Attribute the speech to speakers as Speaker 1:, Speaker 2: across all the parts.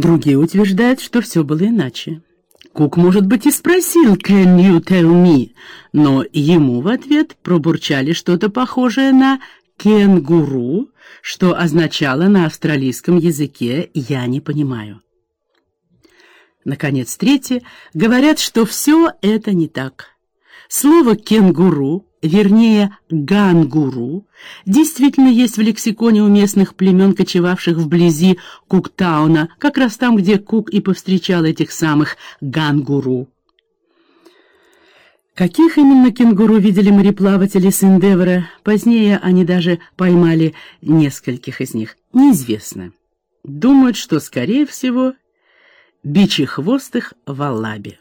Speaker 1: Другие утверждают, что все было иначе. Кук, может быть, и спросил «Can you tell me?», но ему в ответ пробурчали что-то похожее на «кенгуру», что означало на австралийском языке «я не понимаю». Наконец, третье, говорят, что все это не так. Слово «кенгуру», вернее «гангуру», действительно есть в лексиконе у местных племен, кочевавших вблизи Куктауна, как раз там, где Кук и повстречал этих самых гангуру. Каких именно кенгуру видели мореплаватели с Эндевора, позднее они даже поймали нескольких из них, неизвестно. Думают, что, скорее всего, бичихвостых в Аллабе.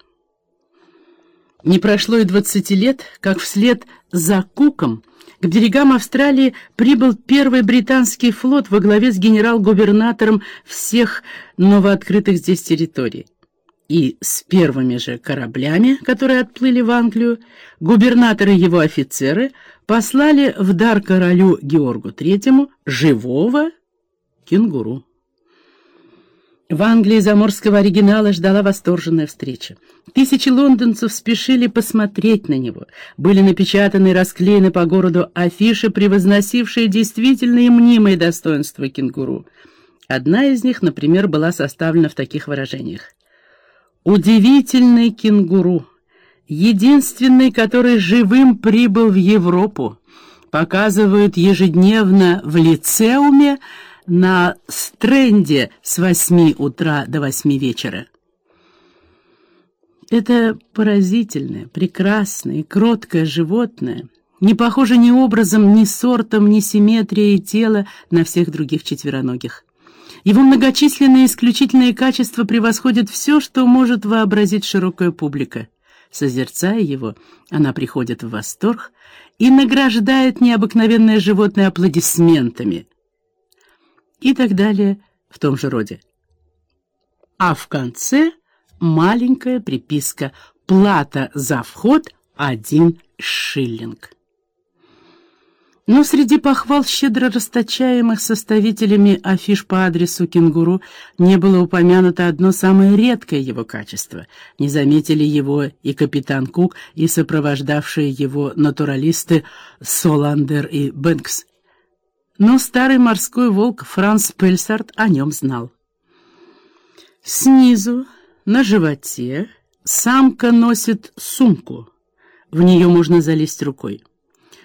Speaker 1: Не прошло и двадцати лет, как вслед за Куком к берегам Австралии прибыл первый британский флот во главе с генерал-губернатором всех новооткрытых здесь территорий. И с первыми же кораблями, которые отплыли в Англию, губернаторы и его офицеры послали в дар королю Георгу Третьему живого кенгуру. В Англии заморского оригинала ждала восторженная встреча. Тысячи лондонцев спешили посмотреть на него. Были напечатаны и расклеены по городу афиши, превозносившие действительно и мнимые достоинства кенгуру. Одна из них, например, была составлена в таких выражениях. «Удивительный кенгуру, единственный, который живым прибыл в Европу, показывают ежедневно в лицеуме, на стренде с восьми утра до восьми вечера. Это поразительное, прекрасное, кроткое животное, не похоже ни образом, ни сортом, ни симметрией тела на всех других четвероногих. Его многочисленные исключительные качества превосходят все, что может вообразить широкая публика. Созерцая его, она приходит в восторг и награждает необыкновенное животное аплодисментами — и так далее в том же роде. А в конце маленькая приписка «Плата за вход — один шиллинг». Но среди похвал, щедро расточаемых составителями афиш по адресу кенгуру, не было упомянуто одно самое редкое его качество. Не заметили его и капитан Кук, и сопровождавшие его натуралисты Соландер и Бэнкс но старый морской волк Франц Пельсарт о нем знал. Снизу, на животе, самка носит сумку. В нее можно залезть рукой.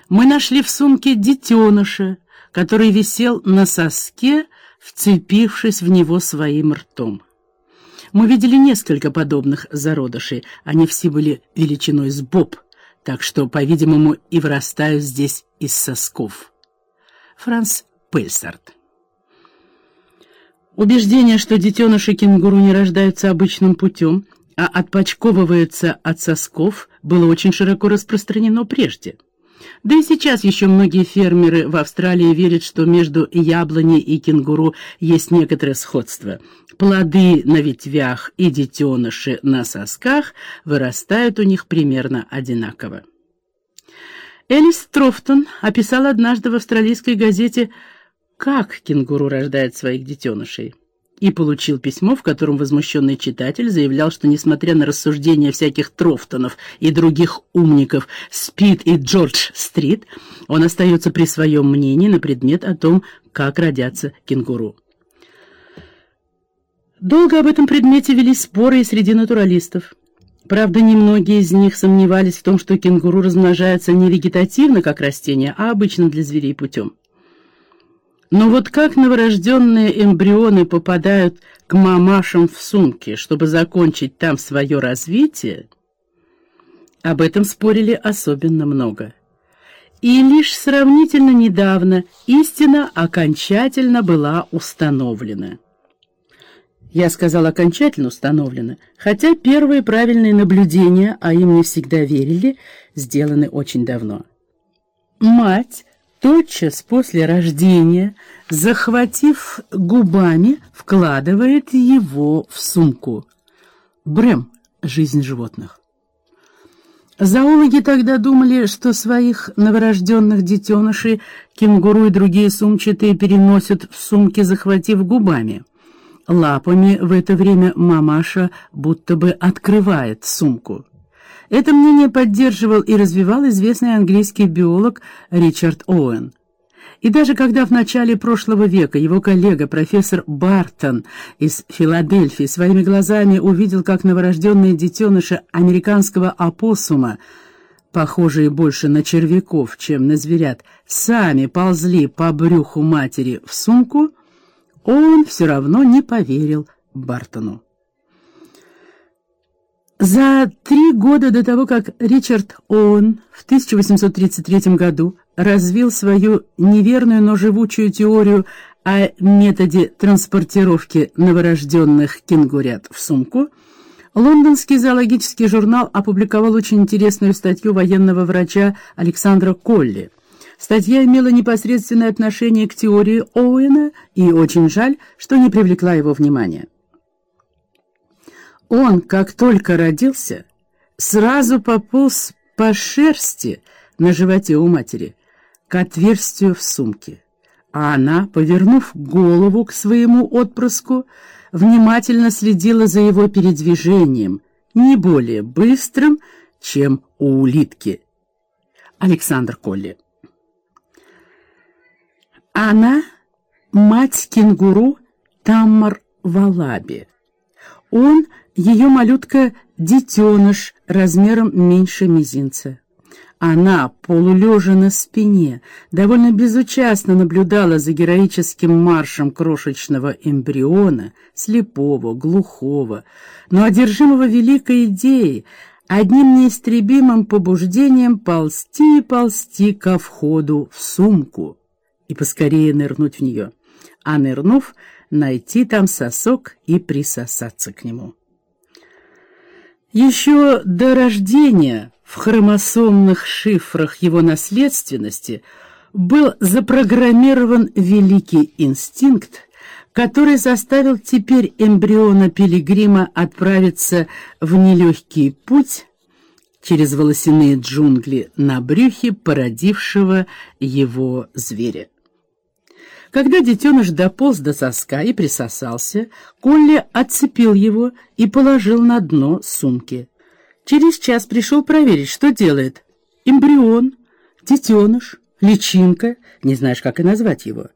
Speaker 1: Мы нашли в сумке детеныша, который висел на соске, вцепившись в него своим ртом. Мы видели несколько подобных зародышей, они все были величиной с боб, так что, по-видимому, и вырастают здесь из сосков. Франц Пельсарт. Убеждение, что детеныши кенгуру не рождаются обычным путем, а отпочковываются от сосков, было очень широко распространено прежде. Да и сейчас еще многие фермеры в Австралии верят, что между яблоней и кенгуру есть некоторое сходство. Плоды на ветвях и детеныши на сосках вырастают у них примерно одинаково. Элис Трофтон описал однажды в австралийской газете, как кенгуру рождает своих детенышей, и получил письмо, в котором возмущенный читатель заявлял, что, несмотря на рассуждения всяких Трофтонов и других умников Спид и Джордж-стрит, он остается при своем мнении на предмет о том, как родятся кенгуру. Долго об этом предмете вели споры и среди натуралистов. Правда, немногие из них сомневались в том, что кенгуру размножаются не вегетативно, как растения, а обычно для зверей путем. Но вот как новорожденные эмбрионы попадают к мамашам в сумки, чтобы закончить там свое развитие, об этом спорили особенно много. И лишь сравнительно недавно истина окончательно была установлена. Я сказал окончательно установлено, хотя первые правильные наблюдения, а им не всегда верили, сделаны очень давно. Мать тотчас после рождения, захватив губами, вкладывает его в сумку. Брэм. Жизнь животных. Зоологи тогда думали, что своих новорожденных детенышей кенгуру и другие сумчатые переносят в сумки, захватив губами. Лапами в это время мамаша будто бы открывает сумку. Это мнение поддерживал и развивал известный английский биолог Ричард Оуэн. И даже когда в начале прошлого века его коллега, профессор Бартон из Филадельфии, своими глазами увидел, как новорожденные детеныши американского опоссума, похожие больше на червяков, чем на зверят, сами ползли по брюху матери в сумку, он все равно не поверил Бартону. За три года до того, как Ричард Оуэн в 1833 году развил свою неверную, но живучую теорию о методе транспортировки новорожденных кенгурят в сумку, лондонский зоологический журнал опубликовал очень интересную статью военного врача Александра Колли. Статья имела непосредственное отношение к теории Оуэна, и очень жаль, что не привлекла его внимания. Он, как только родился, сразу пополз по шерсти на животе у матери к отверстию в сумке, а она, повернув голову к своему отпрыску, внимательно следила за его передвижением, не более быстрым, чем у улитки. Александр Колли Она — мать кенгуру Таммар Валаби. Он — ее малютка-детеныш размером меньше мизинца. Она, полулежа на спине, довольно безучастно наблюдала за героическим маршем крошечного эмбриона, слепого, глухого, но одержимого великой идеей, одним неистребимым побуждением ползти и ползти ко входу в сумку и поскорее нырнуть в нее, а нырнув, найти там сосок и присосаться к нему. Еще до рождения в хромосомных шифрах его наследственности был запрограммирован великий инстинкт, который заставил теперь эмбриона пилигрима отправиться в нелегкий путь через волосяные джунгли на брюхе породившего его зверя. Когда детеныш дополз до соска и присосался, Колли отцепил его и положил на дно сумки. Через час пришел проверить, что делает. Эмбрион, детеныш, личинка, не знаешь, как и назвать его.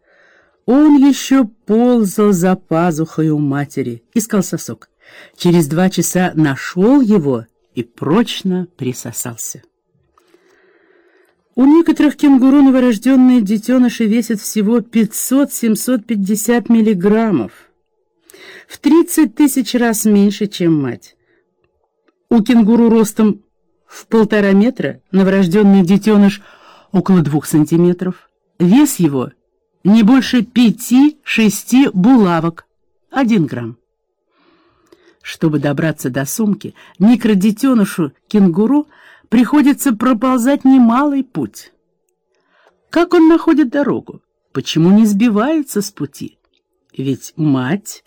Speaker 1: Он еще ползал за пазухой у матери, искал сосок. Через два часа нашел его и прочно присосался. У некоторых кенгуру новорожденные детеныши весят всего 500-750 миллиграммов. В 30 тысяч раз меньше, чем мать. У кенгуру ростом в полтора метра, новорожденный детеныш около двух сантиметров. Вес его не больше пяти-шести булавок, один грамм. Чтобы добраться до сумки, микродетенышу кенгуру – приходится проползать немалый путь. Как он находит дорогу? Почему не сбивается с пути? Ведь мать,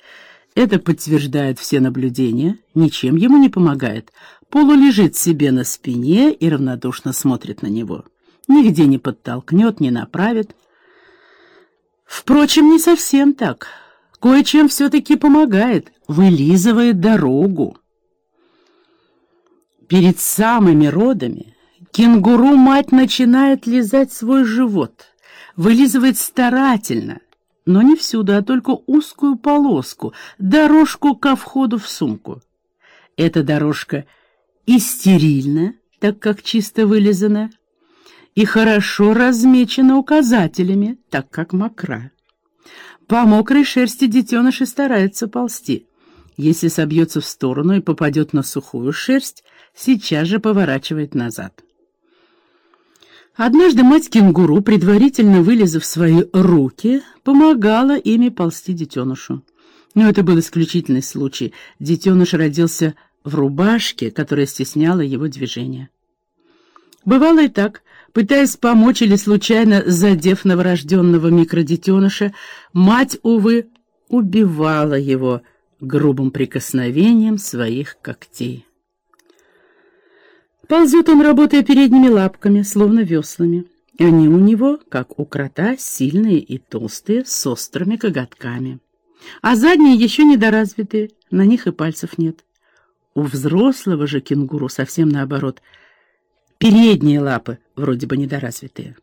Speaker 1: это подтверждают все наблюдения, ничем ему не помогает. Полу лежит себе на спине и равнодушно смотрит на него. Нигде не подтолкнет, не направит. Впрочем, не совсем так. Кое-чем все-таки помогает, вылизывает дорогу. Перед самыми родами кенгуру-мать начинает лизать свой живот, вылизывает старательно, но не всюду, а только узкую полоску, дорожку ко входу в сумку. Эта дорожка и стерильна, так как чисто вылизана, и хорошо размечена указателями, так как мокра. По мокрой шерсти детеныши стараются ползти. Если собьется в сторону и попадет на сухую шерсть, сейчас же поворачивает назад. Однажды мать кенгуру, предварительно вылезав свои руки, помогала ими ползти детенышу. Но это был исключительный случай. Детеныш родился в рубашке, которая стесняла его движение. Бывало и так. Пытаясь помочь или случайно задев новорожденного микродетеныша, мать, увы, убивала его грубым прикосновением своих когтей. Ползет он, работая передними лапками, словно веслами. Они у него, как у крота, сильные и толстые, с острыми коготками. А задние еще недоразвитые, на них и пальцев нет. У взрослого же кенгуру совсем наоборот. Передние лапы вроде бы недоразвитые.